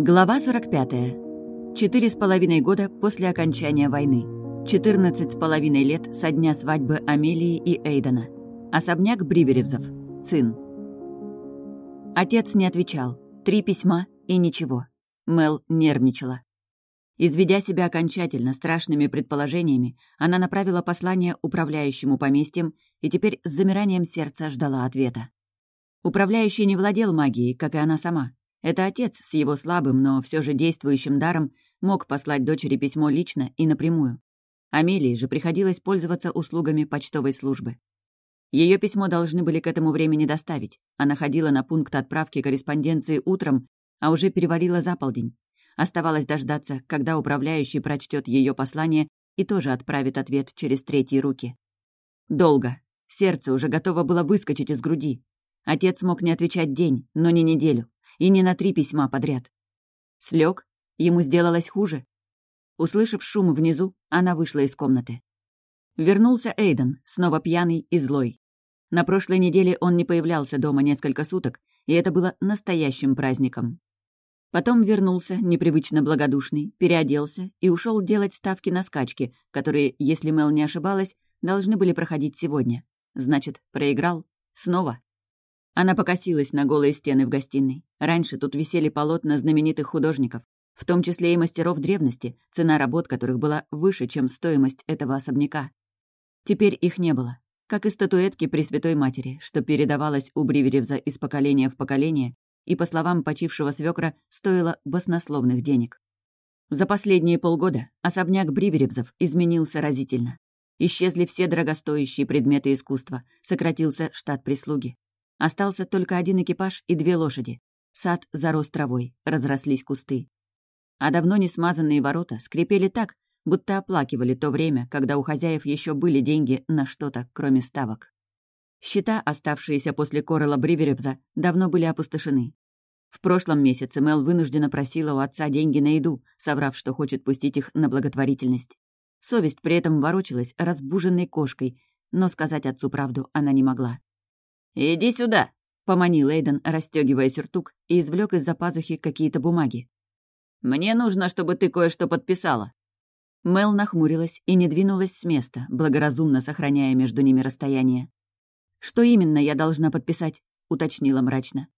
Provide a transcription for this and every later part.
Глава 45. Четыре с половиной года после окончания войны. Четырнадцать с половиной лет со дня свадьбы Амелии и Эйдена. Особняк Бриверевзов. Цин. Отец не отвечал. Три письма и ничего. Мел нервничала. Изведя себя окончательно страшными предположениями, она направила послание управляющему поместьем и теперь с замиранием сердца ждала ответа. Управляющий не владел магией, как и она сама. Это отец с его слабым, но все же действующим даром мог послать дочери письмо лично и напрямую. Амелии же приходилось пользоваться услугами почтовой службы. Ее письмо должны были к этому времени доставить. Она ходила на пункт отправки корреспонденции утром, а уже перевалила за полдень. Оставалось дождаться, когда управляющий прочтет ее послание и тоже отправит ответ через третьи руки. Долго. Сердце уже готово было выскочить из груди. Отец мог не отвечать день, но не неделю и не на три письма подряд. Слег, ему сделалось хуже. Услышав шум внизу, она вышла из комнаты. Вернулся Эйден, снова пьяный и злой. На прошлой неделе он не появлялся дома несколько суток, и это было настоящим праздником. Потом вернулся, непривычно благодушный, переоделся и ушел делать ставки на скачки, которые, если Мел не ошибалась, должны были проходить сегодня. Значит, проиграл? Снова? Она покосилась на голые стены в гостиной. Раньше тут висели полотна знаменитых художников, в том числе и мастеров древности, цена работ которых была выше, чем стоимость этого особняка. Теперь их не было. Как и статуэтки Пресвятой Матери, что передавалась у Бриверевза из поколения в поколение и, по словам почившего свекра, стоило баснословных денег. За последние полгода особняк Бриверевзов изменился разительно. Исчезли все дорогостоящие предметы искусства, сократился штат прислуги. Остался только один экипаж и две лошади. Сад зарос травой, разрослись кусты. А давно не смазанные ворота скрипели так, будто оплакивали то время, когда у хозяев еще были деньги на что-то, кроме ставок. Счета, оставшиеся после Коррела Бриверевза, давно были опустошены. В прошлом месяце Мел вынуждена просила у отца деньги на еду, соврав, что хочет пустить их на благотворительность. Совесть при этом ворочалась разбуженной кошкой, но сказать отцу правду она не могла. «Иди сюда!» — поманил Эйден, расстегивая сюртук, и извлек из-за пазухи какие-то бумаги. «Мне нужно, чтобы ты кое-что подписала». Мел нахмурилась и не двинулась с места, благоразумно сохраняя между ними расстояние. «Что именно я должна подписать?» — уточнила мрачно.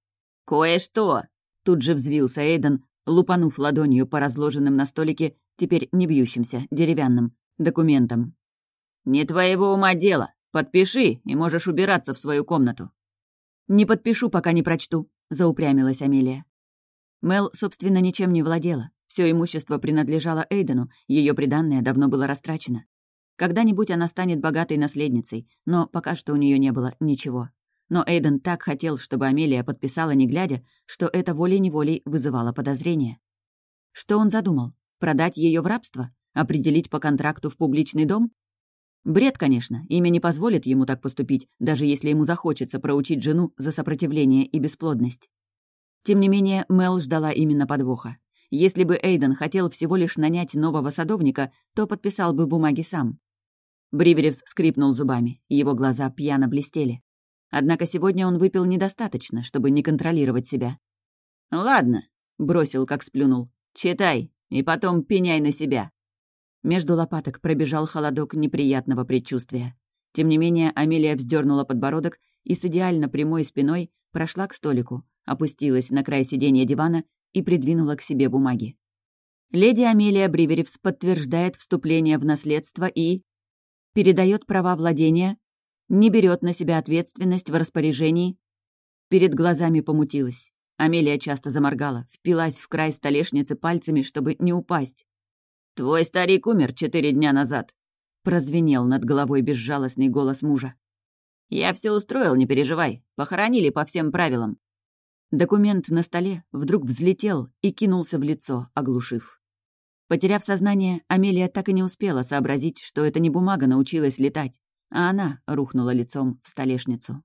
«Кое-что!» — тут же взвился Эйден, лупанув ладонью по разложенным на столике, теперь не бьющимся, деревянным, документам. «Не твоего ума дело. «Подпиши, и можешь убираться в свою комнату». «Не подпишу, пока не прочту», — заупрямилась Амелия. Мел, собственно, ничем не владела. Все имущество принадлежало Эйдену, ее приданное давно было растрачено. Когда-нибудь она станет богатой наследницей, но пока что у нее не было ничего. Но Эйден так хотел, чтобы Амелия подписала не глядя, что это волей-неволей вызывало подозрения. Что он задумал? Продать ее в рабство? Определить по контракту в публичный дом? Бред, конечно, имя не позволит ему так поступить, даже если ему захочется проучить жену за сопротивление и бесплодность. Тем не менее, Мел ждала именно подвоха. Если бы Эйден хотел всего лишь нанять нового садовника, то подписал бы бумаги сам. Бриверевс скрипнул зубами, его глаза пьяно блестели. Однако сегодня он выпил недостаточно, чтобы не контролировать себя. «Ладно», — бросил, как сплюнул, — «читай, и потом пеняй на себя». Между лопаток пробежал холодок неприятного предчувствия. Тем не менее, Амелия вздернула подбородок и с идеально прямой спиной прошла к столику, опустилась на край сиденья дивана и придвинула к себе бумаги. Леди Амелия Бриверевс подтверждает вступление в наследство и... передает права владения, не берет на себя ответственность в распоряжении. Перед глазами помутилась. Амелия часто заморгала, впилась в край столешницы пальцами, чтобы не упасть. «Твой старик умер четыре дня назад», — прозвенел над головой безжалостный голос мужа. «Я все устроил, не переживай. Похоронили по всем правилам». Документ на столе вдруг взлетел и кинулся в лицо, оглушив. Потеряв сознание, Амелия так и не успела сообразить, что это не бумага научилась летать, а она рухнула лицом в столешницу.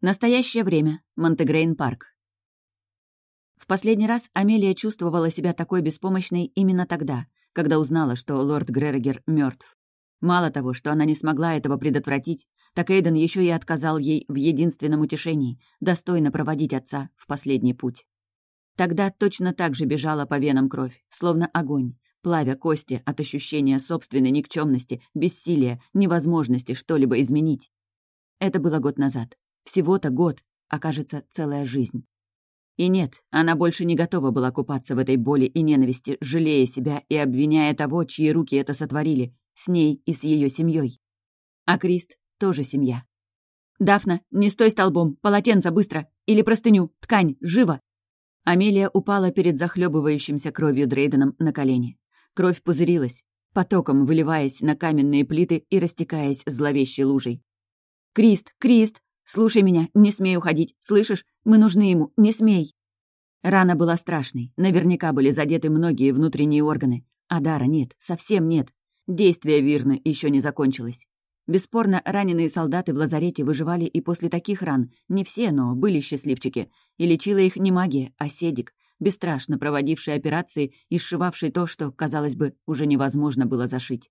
Настоящее время. Монтегрейн-парк последний раз Амелия чувствовала себя такой беспомощной именно тогда, когда узнала, что лорд Грерогер мертв. Мало того, что она не смогла этого предотвратить, так Эйден еще и отказал ей в единственном утешении — достойно проводить отца в последний путь. Тогда точно так же бежала по венам кровь, словно огонь, плавя кости от ощущения собственной никчемности, бессилия, невозможности что-либо изменить. Это было год назад. Всего-то год, а кажется, целая жизнь. И нет, она больше не готова была купаться в этой боли и ненависти, жалея себя и обвиняя того, чьи руки это сотворили, с ней и с ее семьей. А Крист тоже семья. «Дафна, не стой столбом! Полотенце, быстро! Или простыню! Ткань! Живо!» Амелия упала перед захлебывающимся кровью Дрейденом на колени. Кровь пузырилась, потоком выливаясь на каменные плиты и растекаясь зловещей лужей. «Крист! Крист! Слушай меня! Не смей уходить! Слышишь? Мы нужны ему! Не смей!» Рана была страшной. Наверняка были задеты многие внутренние органы. А дара нет, совсем нет. Действие Вирны еще не закончилось. Бесспорно, раненые солдаты в лазарете выживали и после таких ран. Не все, но были счастливчики. И лечила их не магия, а седик, бесстрашно проводивший операции и сшивавший то, что, казалось бы, уже невозможно было зашить.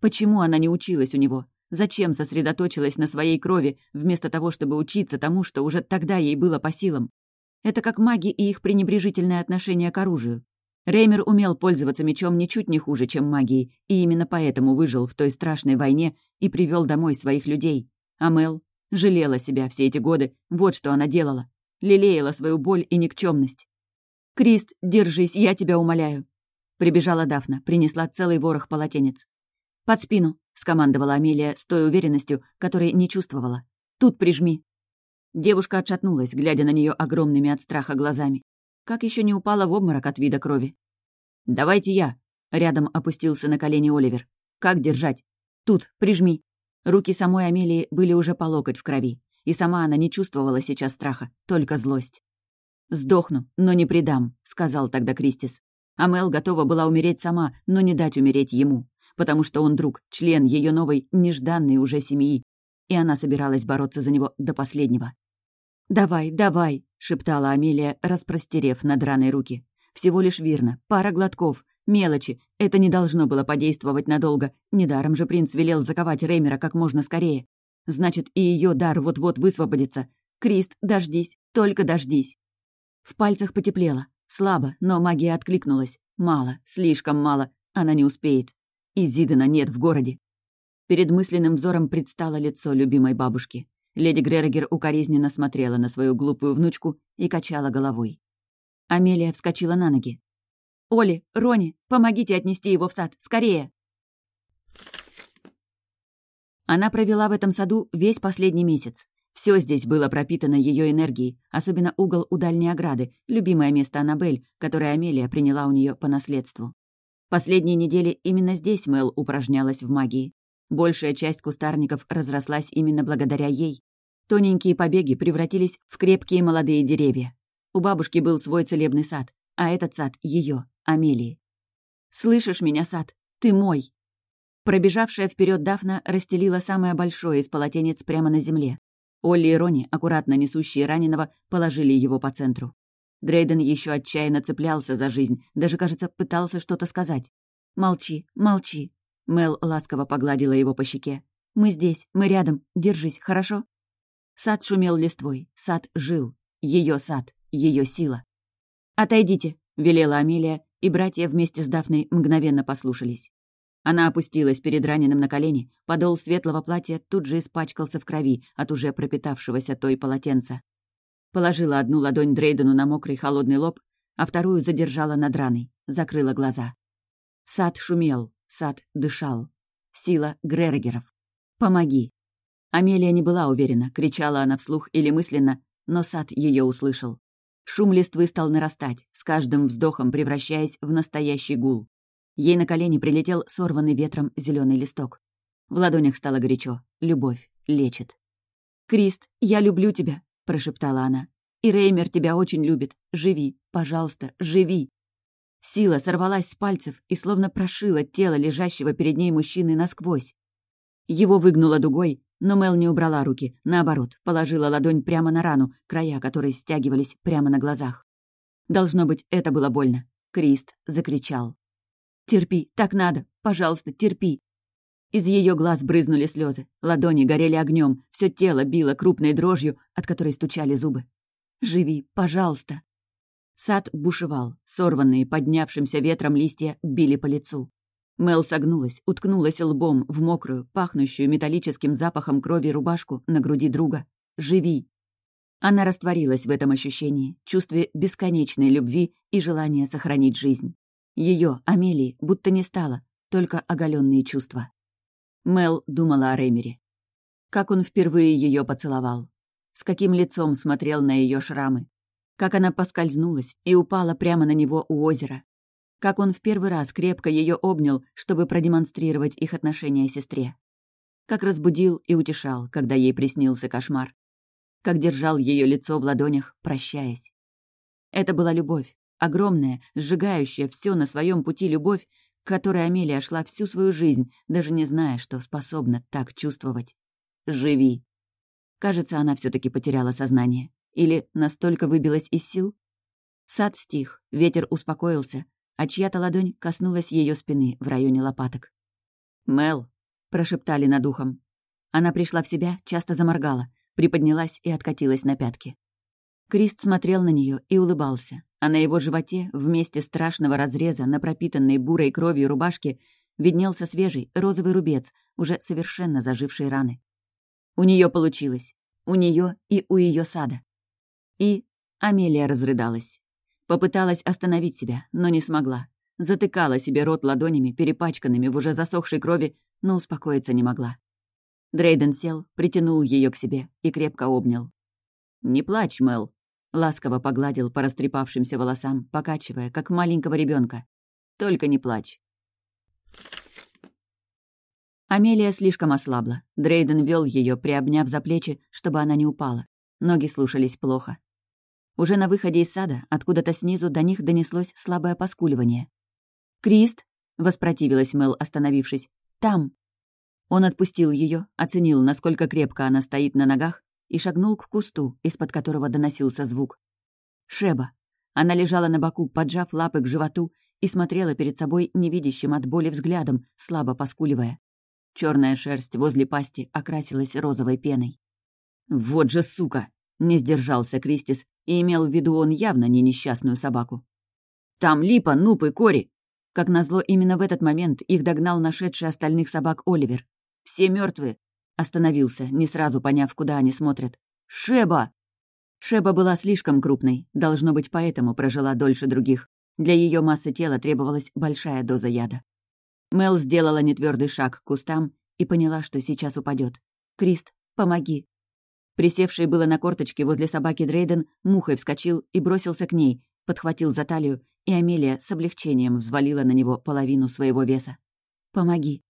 Почему она не училась у него? Зачем сосредоточилась на своей крови, вместо того, чтобы учиться тому, что уже тогда ей было по силам? Это как маги и их пренебрежительное отношение к оружию. Реймер умел пользоваться мечом ничуть не хуже, чем магией, и именно поэтому выжил в той страшной войне и привел домой своих людей. А Мел жалела себя все эти годы, вот что она делала. Лелеяла свою боль и никчемность. «Крист, держись, я тебя умоляю!» Прибежала Дафна, принесла целый ворох полотенец. «Под спину!» — скомандовала Амелия с той уверенностью, которой не чувствовала. «Тут прижми!» Девушка отшатнулась, глядя на нее огромными от страха глазами. Как еще не упала в обморок от вида крови? «Давайте я!» — рядом опустился на колени Оливер. «Как держать?» «Тут, прижми!» Руки самой Амелии были уже по локоть в крови, и сама она не чувствовала сейчас страха, только злость. «Сдохну, но не предам», — сказал тогда Кристис. Амел готова была умереть сама, но не дать умереть ему, потому что он друг, член ее новой, нежданной уже семьи, и она собиралась бороться за него до последнего. «Давай, давай!» — шептала Амелия, распростерев над руки. «Всего лишь верно. Пара глотков. Мелочи. Это не должно было подействовать надолго. Недаром же принц велел заковать Реймера как можно скорее. Значит, и ее дар вот-вот высвободится. Крист, дождись, только дождись!» В пальцах потеплело. Слабо, но магия откликнулась. Мало, слишком мало. Она не успеет. И Зидана нет в городе. Перед мысленным взором предстало лицо любимой бабушки. Леди Грерогер укоризненно смотрела на свою глупую внучку и качала головой. Амелия вскочила на ноги. «Оли, Рони, помогите отнести его в сад, скорее!» Она провела в этом саду весь последний месяц. Все здесь было пропитано ее энергией, особенно угол у дальней ограды, любимое место Аннабель, которое Амелия приняла у нее по наследству. Последние недели именно здесь Мэл упражнялась в магии. Большая часть кустарников разрослась именно благодаря ей. Тоненькие побеги превратились в крепкие молодые деревья. У бабушки был свой целебный сад, а этот сад — ее, Амелии. «Слышишь меня, сад? Ты мой!» Пробежавшая вперед Дафна расстелила самое большое из полотенец прямо на земле. Олли и Рони, аккуратно несущие раненого, положили его по центру. Дрейден еще отчаянно цеплялся за жизнь, даже, кажется, пытался что-то сказать. «Молчи, молчи!» Мел ласково погладила его по щеке. «Мы здесь, мы рядом, держись, хорошо?» Сад шумел листвой, сад жил. Ее сад, ее сила. «Отойдите», — велела Амелия, и братья вместе с Дафной мгновенно послушались. Она опустилась перед раненым на колени, подол светлого платья тут же испачкался в крови от уже пропитавшегося той полотенца. Положила одну ладонь Дрейдену на мокрый холодный лоб, а вторую задержала над раной, закрыла глаза. Сад шумел, сад дышал. Сила Грерогеров. «Помоги!» Амелия не была уверена, кричала она вслух или мысленно, но сад ее услышал. Шум листвы стал нарастать, с каждым вздохом превращаясь в настоящий гул. Ей на колени прилетел сорванный ветром зеленый листок. В ладонях стало горячо. Любовь лечит. «Крист, я люблю тебя», — прошептала она. «И Реймер тебя очень любит. Живи, пожалуйста, живи». Сила сорвалась с пальцев и словно прошила тело лежащего перед ней мужчины насквозь. Его выгнуло дугой, но Мел не убрала руки, наоборот, положила ладонь прямо на рану, края которой стягивались прямо на глазах. Должно быть, это было больно. Крист закричал. «Терпи, так надо, пожалуйста, терпи». Из ее глаз брызнули слезы, ладони горели огнем, все тело било крупной дрожью, от которой стучали зубы. «Живи, пожалуйста!» Сад бушевал, сорванные поднявшимся ветром листья били по лицу. Мел согнулась, уткнулась лбом в мокрую, пахнущую металлическим запахом крови рубашку на груди друга. «Живи!» Она растворилась в этом ощущении, чувстве бесконечной любви и желания сохранить жизнь. Ее, Амелии, будто не стало, только оголенные чувства. Мел думала о Ремере. Как он впервые ее поцеловал. С каким лицом смотрел на ее шрамы. Как она поскользнулась и упала прямо на него у озера. Как он в первый раз крепко ее обнял, чтобы продемонстрировать их отношения сестре. Как разбудил и утешал, когда ей приснился кошмар. Как держал ее лицо в ладонях, прощаясь. Это была любовь, огромная, сжигающая все на своем пути любовь, которой Амелия шла всю свою жизнь, даже не зная, что способна так чувствовать. «Живи!» Кажется, она все таки потеряла сознание. Или настолько выбилась из сил? Сад стих, ветер успокоился, а чья-то ладонь коснулась ее спины в районе лопаток. «Мел!» — прошептали над ухом. Она пришла в себя, часто заморгала, приподнялась и откатилась на пятки. Крист смотрел на нее и улыбался, а на его животе, вместе страшного разреза на пропитанной бурой кровью рубашке, виднелся свежий розовый рубец, уже совершенно зажившей раны. У нее получилось. У нее и у ее сада. И Амелия разрыдалась. Попыталась остановить себя, но не смогла. Затыкала себе рот ладонями, перепачканными в уже засохшей крови, но успокоиться не могла. Дрейден сел, притянул ее к себе и крепко обнял. «Не плачь, Мел», Ласково погладил по растрепавшимся волосам, покачивая, как маленького ребенка. «Только не плачь». Амелия слишком ослабла. Дрейден вел ее, приобняв за плечи, чтобы она не упала. Ноги слушались плохо. Уже на выходе из сада, откуда-то снизу, до них донеслось слабое поскуливание. «Крист!» — воспротивилась Мел, остановившись. «Там!» Он отпустил ее, оценил, насколько крепко она стоит на ногах, и шагнул к кусту, из-под которого доносился звук. Шеба. Она лежала на боку, поджав лапы к животу, и смотрела перед собой невидящим от боли взглядом, слабо поскуливая. Черная шерсть возле пасти окрасилась розовой пеной. «Вот же сука!» — не сдержался Кристис, и имел в виду он явно не несчастную собаку. «Там Липа, Нуп и Кори!» Как назло, именно в этот момент их догнал нашедший остальных собак Оливер. «Все мертвые, Остановился, не сразу поняв, куда они смотрят. «Шеба!» Шеба была слишком крупной, должно быть, поэтому прожила дольше других. Для ее массы тела требовалась большая доза яда. Мел сделала нетвердый шаг к кустам и поняла, что сейчас упадет. «Крист, помоги!» Присевший было на корточке возле собаки Дрейден, мухой вскочил и бросился к ней, подхватил за талию, и Амелия с облегчением взвалила на него половину своего веса. «Помоги!»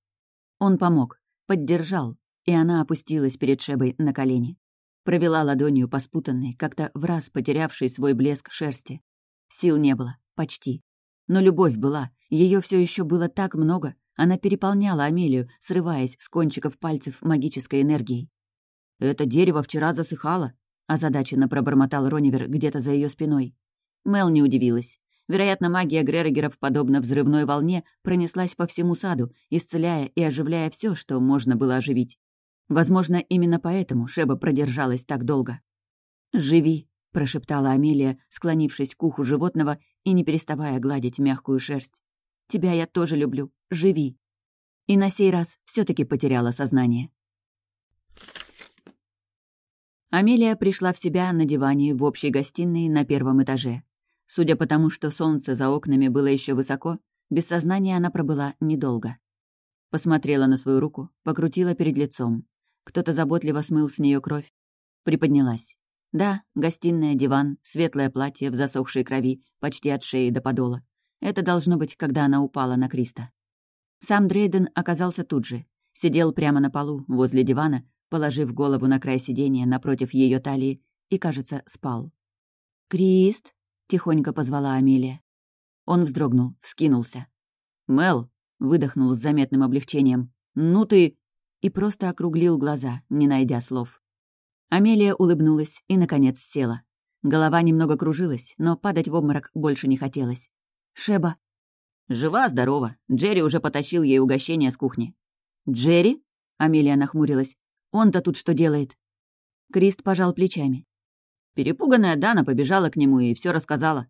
Он помог, поддержал, и она опустилась перед Шебой на колени. Провела ладонью по спутанной, как-то в раз потерявшей свой блеск шерсти. Сил не было, почти. Но любовь была, ее все еще было так много, она переполняла Амелию, срываясь с кончиков пальцев магической энергией. «Это дерево вчера засыхало», — озадаченно пробормотал Ронивер где-то за ее спиной. Мел не удивилась. Вероятно, магия Грерогеров, подобно взрывной волне, пронеслась по всему саду, исцеляя и оживляя все, что можно было оживить. Возможно, именно поэтому Шеба продержалась так долго. «Живи», — прошептала Амелия, склонившись к уху животного и не переставая гладить мягкую шерсть. «Тебя я тоже люблю. Живи». И на сей раз все таки потеряла сознание. Амелия пришла в себя на диване в общей гостиной на первом этаже. Судя по тому, что солнце за окнами было еще высоко, без сознания она пробыла недолго. Посмотрела на свою руку, покрутила перед лицом. Кто-то заботливо смыл с нее кровь. Приподнялась. Да, гостиная, диван, светлое платье в засохшей крови, почти от шеи до подола. Это должно быть, когда она упала на Криста. Сам Дрейден оказался тут же. Сидел прямо на полу, возле дивана, положив голову на край сиденья напротив ее талии и, кажется, спал. «Крист!» — тихонько позвала Амелия. Он вздрогнул, вскинулся. «Мел!» — выдохнул с заметным облегчением. «Ну ты...» и просто округлил глаза, не найдя слов. Амелия улыбнулась и, наконец, села. Голова немного кружилась, но падать в обморок больше не хотелось. «Шеба». «Жива-здорова. Джерри уже потащил ей угощение с кухни». «Джерри?» — Амелия нахмурилась. «Он-то тут что делает?» Крист пожал плечами. Перепуганная Дана побежала к нему и все рассказала.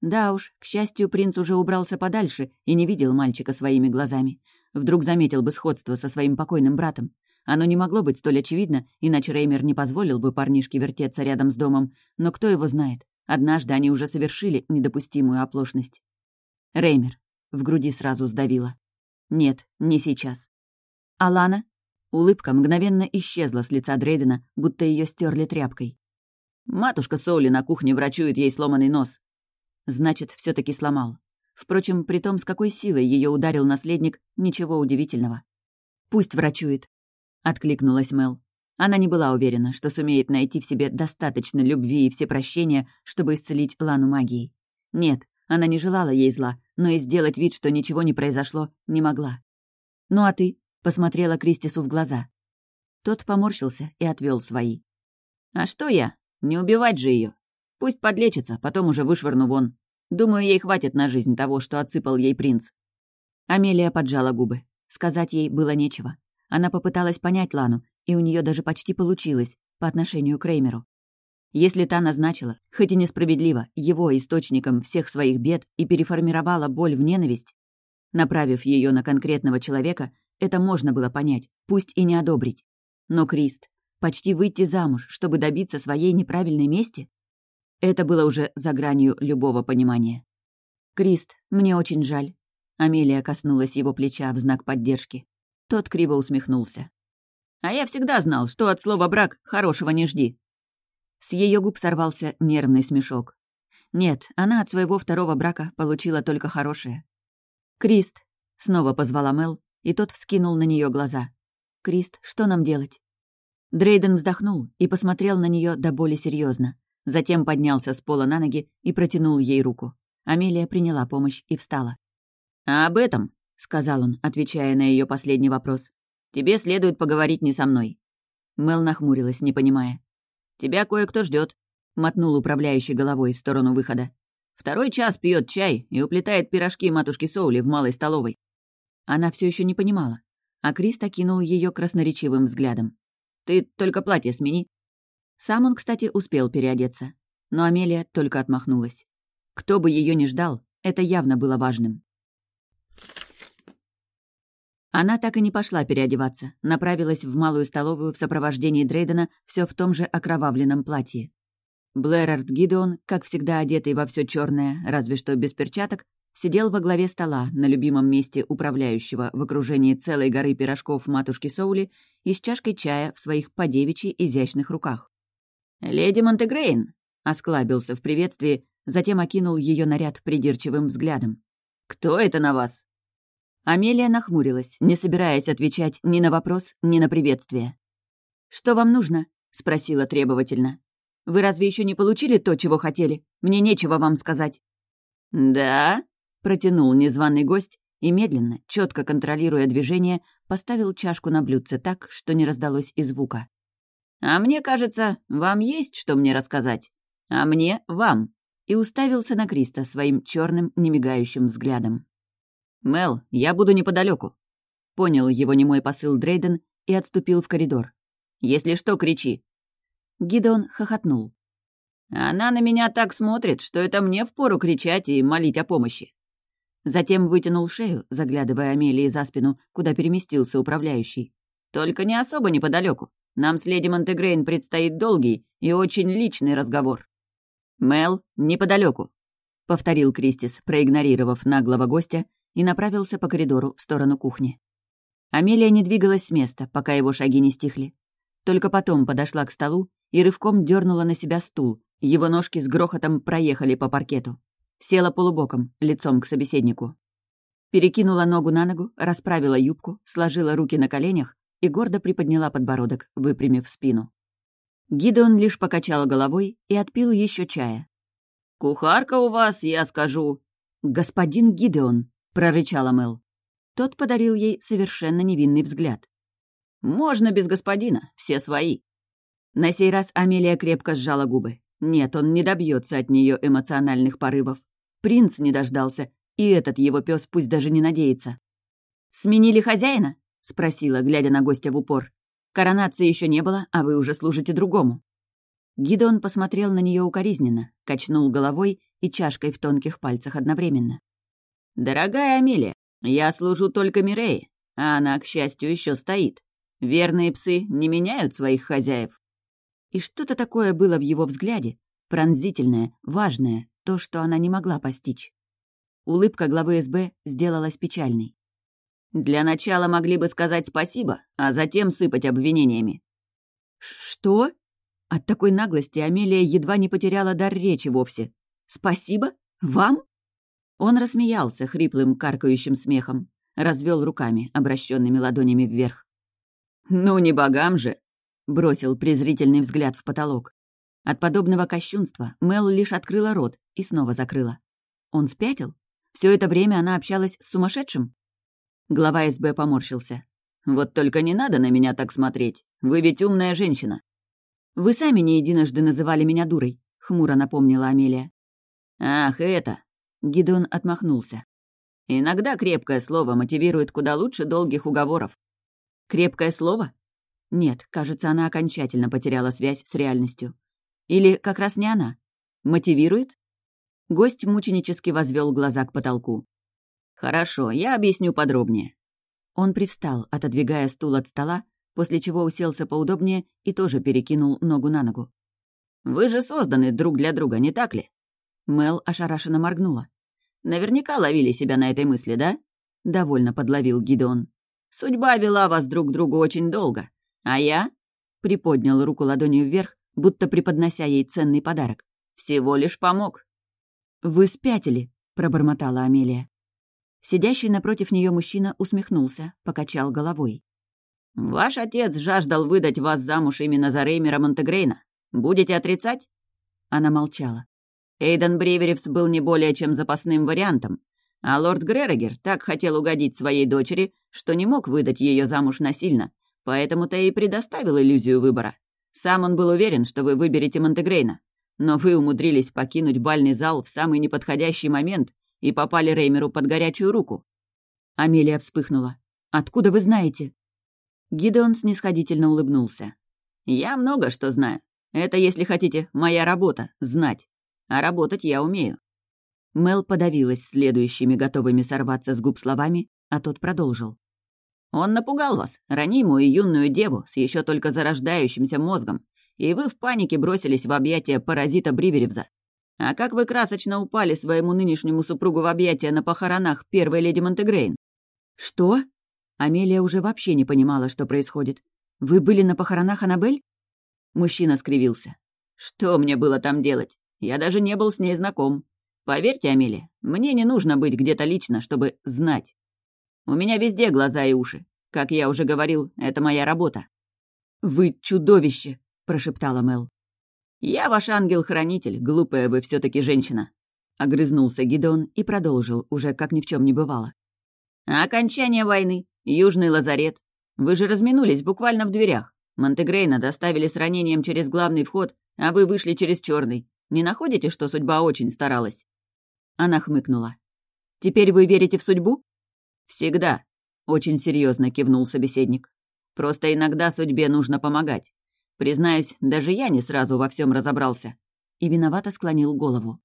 Да уж, к счастью, принц уже убрался подальше и не видел мальчика своими глазами. Вдруг заметил бы сходство со своим покойным братом. Оно не могло быть столь очевидно, иначе Реймер не позволил бы парнишке вертеться рядом с домом. Но кто его знает? Однажды они уже совершили недопустимую оплошность. Реймер. В груди сразу сдавило. Нет, не сейчас. Алана? Улыбка мгновенно исчезла с лица Дрейдена, будто ее стерли тряпкой. Матушка Соули на кухне врачует ей сломанный нос. Значит, все таки сломал. Впрочем, при том, с какой силой ее ударил наследник, ничего удивительного. «Пусть врачует», — откликнулась Мел. Она не была уверена, что сумеет найти в себе достаточно любви и всепрощения, чтобы исцелить Лану магией. Нет, она не желала ей зла, но и сделать вид, что ничего не произошло, не могла. «Ну а ты?» — посмотрела Кристису в глаза. Тот поморщился и отвел свои. «А что я? Не убивать же ее. Пусть подлечится, потом уже вышвырну вон. Думаю, ей хватит на жизнь того, что отсыпал ей принц». Амелия поджала губы. Сказать ей было нечего. Она попыталась понять Лану, и у нее даже почти получилось по отношению к Реймеру. Если та назначила, хоть и несправедливо, его источником всех своих бед и переформировала боль в ненависть, направив ее на конкретного человека, это можно было понять, пусть и не одобрить. Но Крист, почти выйти замуж, чтобы добиться своей неправильной мести? Это было уже за гранью любого понимания. «Крист, мне очень жаль». Амелия коснулась его плеча в знак поддержки. Тот криво усмехнулся. «А я всегда знал, что от слова «брак» хорошего не жди». С ее губ сорвался нервный смешок. Нет, она от своего второго брака получила только хорошее. «Крист», — снова позвала Мел, и тот вскинул на нее глаза. «Крист, что нам делать?» Дрейден вздохнул и посмотрел на нее до боли серьезно. Затем поднялся с пола на ноги и протянул ей руку. Амелия приняла помощь и встала. «А об этом», — сказал он, отвечая на ее последний вопрос, «тебе следует поговорить не со мной». Мел нахмурилась, не понимая. «Тебя кое-кто ждет, мотнул управляющий головой в сторону выхода. «Второй час пьет чай и уплетает пирожки матушки Соули в малой столовой». Она все еще не понимала, а Крис окинул ее красноречивым взглядом. «Ты только платье смени, сам он, кстати, успел переодеться. Но Амелия только отмахнулась. Кто бы ее ни ждал, это явно было важным. Она так и не пошла переодеваться, направилась в малую столовую в сопровождении Дрейдена все в том же окровавленном платье. Блэрард Гидеон, как всегда одетый во все черное, разве что без перчаток, сидел во главе стола на любимом месте управляющего в окружении целой горы пирожков матушки Соули и с чашкой чая в своих подевичьи изящных руках. «Леди Монтегрейн!» — осклабился в приветствии, затем окинул ее наряд придирчивым взглядом. «Кто это на вас?» Амелия нахмурилась, не собираясь отвечать ни на вопрос, ни на приветствие. «Что вам нужно?» — спросила требовательно. «Вы разве еще не получили то, чего хотели? Мне нечего вам сказать». «Да?» — протянул незваный гость и медленно, четко контролируя движение, поставил чашку на блюдце так, что не раздалось и звука. «А мне кажется, вам есть что мне рассказать. А мне — вам». И уставился на Криста своим черным, немигающим взглядом. «Мел, я буду неподалеку. Понял его немой посыл Дрейден и отступил в коридор. «Если что, кричи». Гидеон хохотнул. «Она на меня так смотрит, что это мне впору кричать и молить о помощи». Затем вытянул шею, заглядывая Амелии за спину, куда переместился управляющий. «Только не особо неподалеку. Нам с леди Монтегрейн предстоит долгий и очень личный разговор». «Мел, неподалеку», — повторил Кристис, проигнорировав наглого гостя, и направился по коридору в сторону кухни. Амелия не двигалась с места, пока его шаги не стихли. Только потом подошла к столу и рывком дернула на себя стул. Его ножки с грохотом проехали по паркету. Села полубоком, лицом к собеседнику. Перекинула ногу на ногу, расправила юбку, сложила руки на коленях и гордо приподняла подбородок, выпрямив спину. Гидеон лишь покачал головой и отпил еще чая. «Кухарка у вас, я скажу!» «Господин Гидеон!» — прорычала Мэл. Тот подарил ей совершенно невинный взгляд. «Можно без господина, все свои». На сей раз Амелия крепко сжала губы. Нет, он не добьется от нее эмоциональных порывов. Принц не дождался, и этот его пес пусть даже не надеется. «Сменили хозяина?» Спросила, глядя на гостя в упор. «Коронации еще не было, а вы уже служите другому». Гидон посмотрел на нее укоризненно, качнул головой и чашкой в тонких пальцах одновременно. «Дорогая Амелия, я служу только Мирее, а она, к счастью, еще стоит. Верные псы не меняют своих хозяев». И что-то такое было в его взгляде, пронзительное, важное, то, что она не могла постичь. Улыбка главы СБ сделалась печальной. «Для начала могли бы сказать спасибо, а затем сыпать обвинениями». «Что?» От такой наглости Амелия едва не потеряла дар речи вовсе. «Спасибо? Вам?» Он рассмеялся хриплым, каркающим смехом, развел руками, обращенными ладонями вверх. «Ну, не богам же!» — бросил презрительный взгляд в потолок. От подобного кощунства Мел лишь открыла рот и снова закрыла. Он спятил? Все это время она общалась с сумасшедшим? Глава СБ поморщился. «Вот только не надо на меня так смотреть. Вы ведь умная женщина». «Вы сами не единожды называли меня дурой», — хмуро напомнила Амелия. «Ах, это...» — Гидон отмахнулся. «Иногда крепкое слово мотивирует куда лучше долгих уговоров». «Крепкое слово?» Нет, кажется, она окончательно потеряла связь с реальностью. Или как раз не она. Мотивирует? Гость мученически возвел глаза к потолку. «Хорошо, я объясню подробнее». Он привстал, отодвигая стул от стола, после чего уселся поудобнее и тоже перекинул ногу на ногу. «Вы же созданы друг для друга, не так ли?» Мел ошарашенно моргнула. «Наверняка ловили себя на этой мысли, да?» Довольно подловил Гидеон. «Судьба вела вас друг к другу очень долго. А я?» Приподнял руку ладонью вверх, будто преподнося ей ценный подарок. «Всего лишь помог». «Вы спятили», — пробормотала Амелия. Сидящий напротив нее мужчина усмехнулся, покачал головой. «Ваш отец жаждал выдать вас замуж именно за Реймера Монтегрейна. Будете отрицать?» Она молчала. Эйден Бриверевс был не более чем запасным вариантом, а лорд Грерогер так хотел угодить своей дочери, что не мог выдать ее замуж насильно, поэтому-то и предоставил иллюзию выбора. Сам он был уверен, что вы выберете Монтегрейна, но вы умудрились покинуть бальный зал в самый неподходящий момент и попали Реймеру под горячую руку. Амелия вспыхнула. «Откуда вы знаете?» Гидеон снисходительно улыбнулся. «Я много что знаю. Это, если хотите, моя работа — знать а работать я умею». Мел подавилась следующими, готовыми сорваться с губ словами, а тот продолжил. «Он напугал вас, ранимую юную деву с еще только зарождающимся мозгом, и вы в панике бросились в объятия паразита Бриверевза. А как вы красочно упали своему нынешнему супругу в объятия на похоронах первой леди Монтегрейн?» «Что?» Амелия уже вообще не понимала, что происходит. «Вы были на похоронах Аннабель?» Мужчина скривился. «Что мне было там делать? Я даже не был с ней знаком. Поверьте, Амелия, мне не нужно быть где-то лично, чтобы знать. У меня везде глаза и уши. Как я уже говорил, это моя работа». «Вы чудовище!» — прошептала Мел. «Я ваш ангел-хранитель, глупая вы все таки женщина», — огрызнулся Гидон и продолжил, уже как ни в чем не бывало. «Окончание войны, Южный лазарет. Вы же разминулись буквально в дверях. Монтегрейна доставили с ранением через главный вход, а вы вышли через черный. Не находите, что судьба очень старалась?» Она хмыкнула. «Теперь вы верите в судьбу?» «Всегда», — очень серьезно кивнул собеседник. «Просто иногда судьбе нужно помогать. Признаюсь, даже я не сразу во всем разобрался». И виновато склонил голову.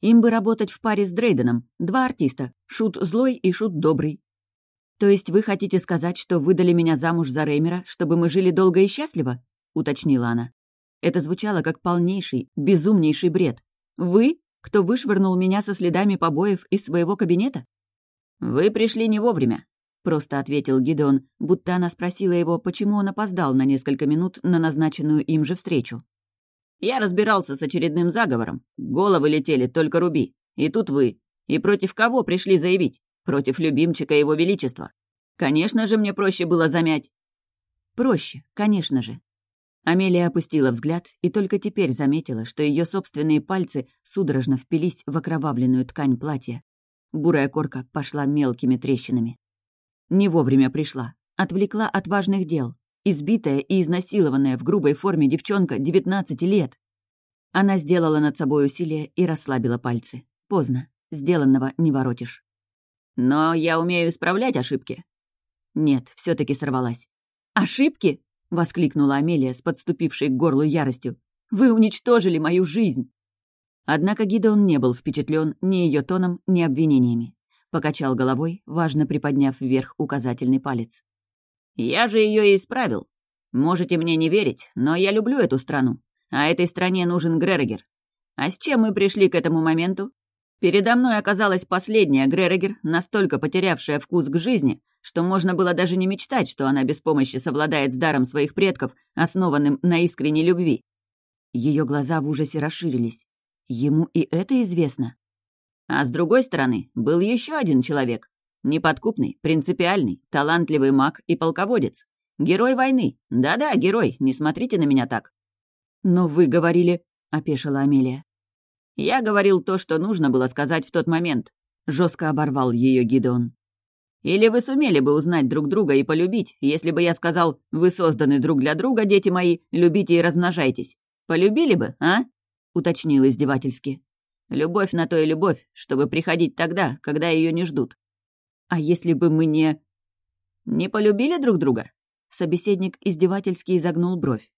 «Им бы работать в паре с Дрейденом. Два артиста. Шут злой и шут добрый. То есть вы хотите сказать, что выдали меня замуж за Реймера, чтобы мы жили долго и счастливо?» — уточнила она. Это звучало как полнейший, безумнейший бред. «Вы, кто вышвырнул меня со следами побоев из своего кабинета?» «Вы пришли не вовремя», — просто ответил Гидеон, будто она спросила его, почему он опоздал на несколько минут на назначенную им же встречу. «Я разбирался с очередным заговором. Головы летели, только руби. И тут вы. И против кого пришли заявить? Против любимчика его величества. Конечно же, мне проще было замять». «Проще, конечно же. Амелия опустила взгляд и только теперь заметила, что ее собственные пальцы судорожно впились в окровавленную ткань платья. Бурая корка пошла мелкими трещинами. Не вовремя пришла, отвлекла от важных дел, избитая и изнасилованная в грубой форме девчонка 19 лет. Она сделала над собой усилие и расслабила пальцы. Поздно, сделанного не воротишь. «Но я умею исправлять ошибки». Нет, все таки сорвалась. «Ошибки?» — воскликнула Амелия с подступившей к горлу яростью. «Вы уничтожили мою жизнь!» Однако Гидеон не был впечатлен ни ее тоном, ни обвинениями. Покачал головой, важно приподняв вверх указательный палец. «Я же ее и исправил. Можете мне не верить, но я люблю эту страну. А этой стране нужен Гререгер. А с чем мы пришли к этому моменту? Передо мной оказалась последняя Гререгер, настолько потерявшая вкус к жизни, что можно было даже не мечтать, что она без помощи совладает с даром своих предков, основанным на искренней любви. Ее глаза в ужасе расширились. Ему и это известно. А с другой стороны, был еще один человек. Неподкупный, принципиальный, талантливый маг и полководец. Герой войны. Да-да, герой, не смотрите на меня так. «Но вы говорили...» — опешила Амелия. «Я говорил то, что нужно было сказать в тот момент», — жестко оборвал ее Гидеон. «Или вы сумели бы узнать друг друга и полюбить, если бы я сказал, вы созданы друг для друга, дети мои, любите и размножайтесь. Полюбили бы, а?» — уточнил издевательски. «Любовь на то и любовь, чтобы приходить тогда, когда ее не ждут». «А если бы мы не...» «Не полюбили друг друга?» Собеседник издевательски изогнул бровь.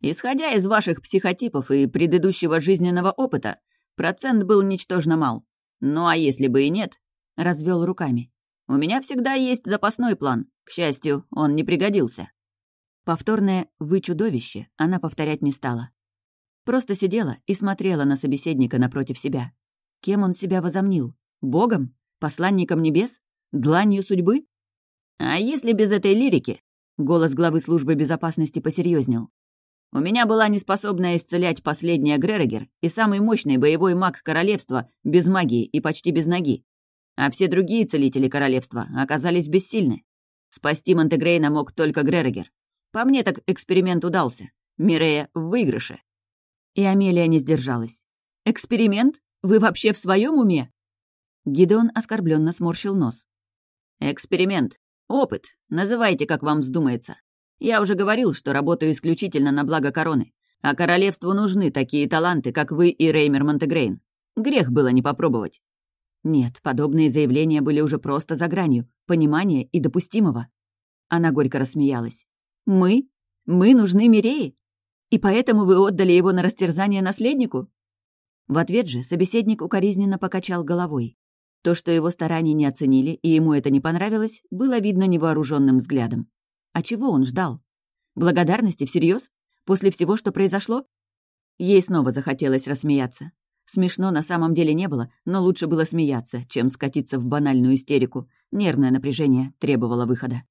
Исходя из ваших психотипов и предыдущего жизненного опыта, процент был ничтожно мал. Ну а если бы и нет, развел руками. У меня всегда есть запасной план. К счастью, он не пригодился. Повторное «вы чудовище» она повторять не стала. Просто сидела и смотрела на собеседника напротив себя. Кем он себя возомнил? Богом? Посланником небес? Дланью судьбы? А если без этой лирики? Голос главы службы безопасности посерьезнел. У меня была неспособная исцелять последняя Гререгер и самый мощный боевой маг королевства без магии и почти без ноги. А все другие целители королевства оказались бессильны. Спасти Монтегрейна мог только Гререгер. По мне так эксперимент удался. Мирея в выигрыше. И Амелия не сдержалась. «Эксперимент? Вы вообще в своем уме?» Гидеон оскорбленно сморщил нос. «Эксперимент. Опыт. Называйте, как вам вздумается. Я уже говорил, что работаю исключительно на благо короны. А королевству нужны такие таланты, как вы и Реймер Монтегрейн. Грех было не попробовать. Нет, подобные заявления были уже просто за гранью, понимания и допустимого. Она горько рассмеялась. «Мы? Мы нужны Мирее? И поэтому вы отдали его на растерзание наследнику?» В ответ же собеседник укоризненно покачал головой. То, что его старания не оценили и ему это не понравилось, было видно невооруженным взглядом. А чего он ждал? Благодарности всерьез? После всего, что произошло? Ей снова захотелось рассмеяться. Смешно на самом деле не было, но лучше было смеяться, чем скатиться в банальную истерику. Нервное напряжение требовало выхода.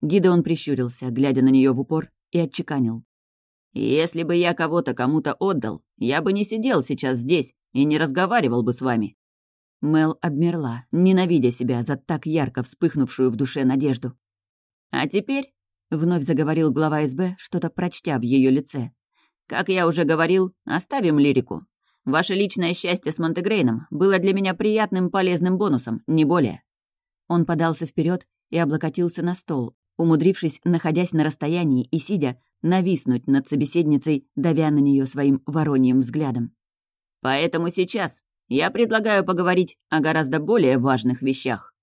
Гидеон прищурился, глядя на нее в упор, и отчеканил. «Если бы я кого-то кому-то отдал, я бы не сидел сейчас здесь и не разговаривал бы с вами». Мел обмерла, ненавидя себя за так ярко вспыхнувшую в душе надежду. «А теперь», — вновь заговорил глава СБ, что-то прочтя в ее лице, «как я уже говорил, оставим лирику. Ваше личное счастье с Монтегрейном было для меня приятным полезным бонусом, не более». Он подался вперед и облокотился на стол, умудрившись, находясь на расстоянии и сидя, нависнуть над собеседницей, давя на нее своим вороньим взглядом. «Поэтому сейчас я предлагаю поговорить о гораздо более важных вещах».